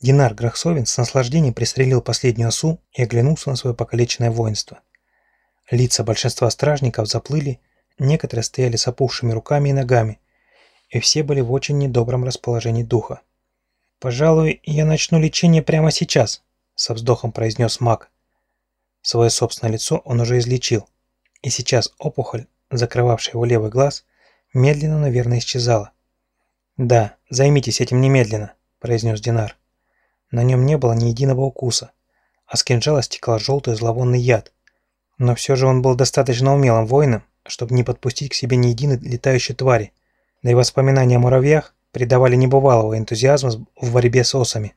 Динар Грахсовин с наслаждением пристрелил последнюю осу и оглянулся на свое покалеченное воинство. Лица большинства стражников заплыли, некоторые стояли с опухшими руками и ногами, и все были в очень недобром расположении духа. «Пожалуй, я начну лечение прямо сейчас», — со вздохом произнес маг. Свое собственное лицо он уже излечил, и сейчас опухоль, закрывавшая его левый глаз, медленно, наверное, исчезала. «Да, займитесь этим немедленно», — произнес Динар. На нем не было ни единого укуса, а с кинжала стекал желтый зловонный яд. Но все же он был достаточно умелым воином, чтобы не подпустить к себе ни единой летающей твари, да и воспоминания о муравьях придавали небывалого энтузиазма в борьбе с осами.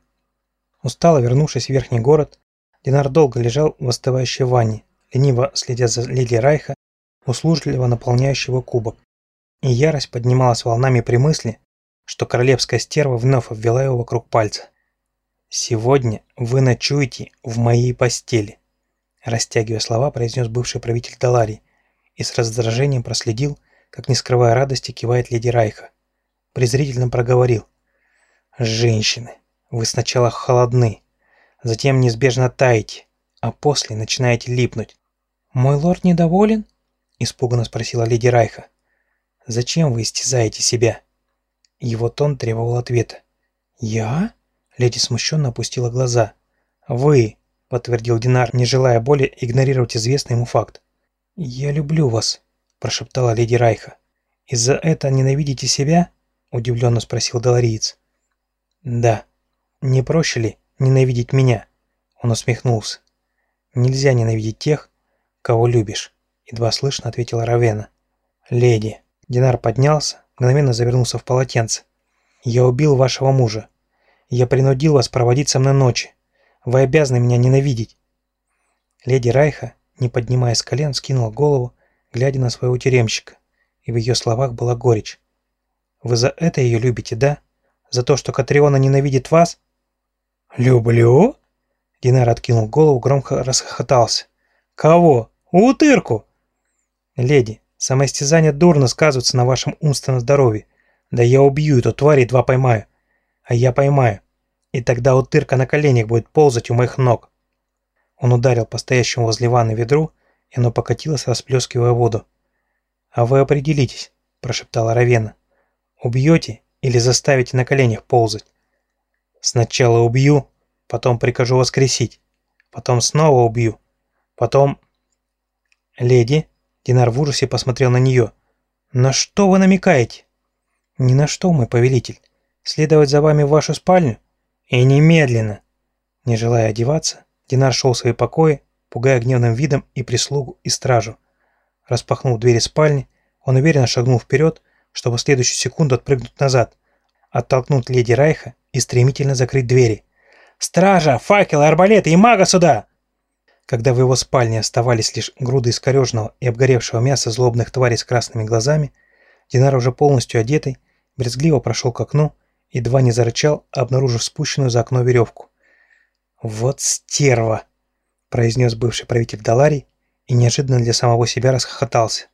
Устало вернувшись в верхний город, Динар долго лежал в остывающей ванне, лениво следя за Лили Райха, услужливо наполняющего кубок. И ярость поднималась волнами при мысли, что королевская стерва вновь обвела его вокруг пальца. «Сегодня вы ночуете в моей постели», растягивая слова, произнес бывший правитель Даларии и с раздражением проследил, как не скрывая радости кивает леди Райха. Презрительно проговорил. «Женщины, вы сначала холодны, затем неизбежно таете, а после начинаете липнуть». «Мой лорд недоволен?» – испуганно спросила леди Райха. «Зачем вы истязаете себя?» Его тон требовал ответа. «Я?» Леди смущенно опустила глаза. «Вы», — подтвердил Динар, не желая более игнорировать известный ему факт. «Я люблю вас», — прошептала леди Райха. «Из-за этого ненавидите себя?» — удивленно спросил Долориец. «Да. Не проще ли ненавидеть меня?» Он усмехнулся. «Нельзя ненавидеть тех, кого любишь», — едва слышно ответила Равена. «Леди». Динар поднялся, мгновенно завернулся в полотенце. «Я убил вашего мужа. Я принудил вас проводить со мной ночи. Вы обязаны меня ненавидеть». Леди Райха, не поднимая с колен, скинула голову, глядя на своего тюремщика, и в ее словах была горечь. «Вы за это ее любите, да? За то, что Катриона ненавидит вас?» «Люблю?» Динар откинул голову, громко расхохотался. «Кого? Утырку?» «Леди, самоистязания дурно сказываются на вашем умственном здоровье. Да я убью эту тварь, едва поймаю а я поймаю. И тогда утырка на коленях будет ползать у моих ног. Он ударил по стоящему возле ванны ведру, и оно покатилось, расплескивая воду. «А вы определитесь», – прошептала Равена. «Убьете или заставите на коленях ползать?» «Сначала убью, потом прикажу воскресить, потом снова убью, потом...» «Леди?» – Динар в ужасе посмотрел на нее. «На что вы намекаете?» «Ни на что, мой повелитель. Следовать за вами в вашу спальню? И немедленно!» Не желая одеваться, Динар шел в свои покои, пугая гневным видом и прислугу, и стражу. Распахнув двери спальни, он уверенно шагнул вперед, чтобы в следующую секунду отпрыгнуть назад, оттолкнуть леди Райха и стремительно закрыть двери. «Стража! Факелы, арбалеты и мага сюда!» Когда в его спальне оставались лишь груды искореженного и обгоревшего мяса злобных тварей с красными глазами, Динар уже полностью одетый, брезгливо прошел к окну едва не зарычал, обнаружив спущенную за окно веревку. «Вот стерва!» – произнес бывший правитель Даларий и неожиданно для самого себя расхохотался.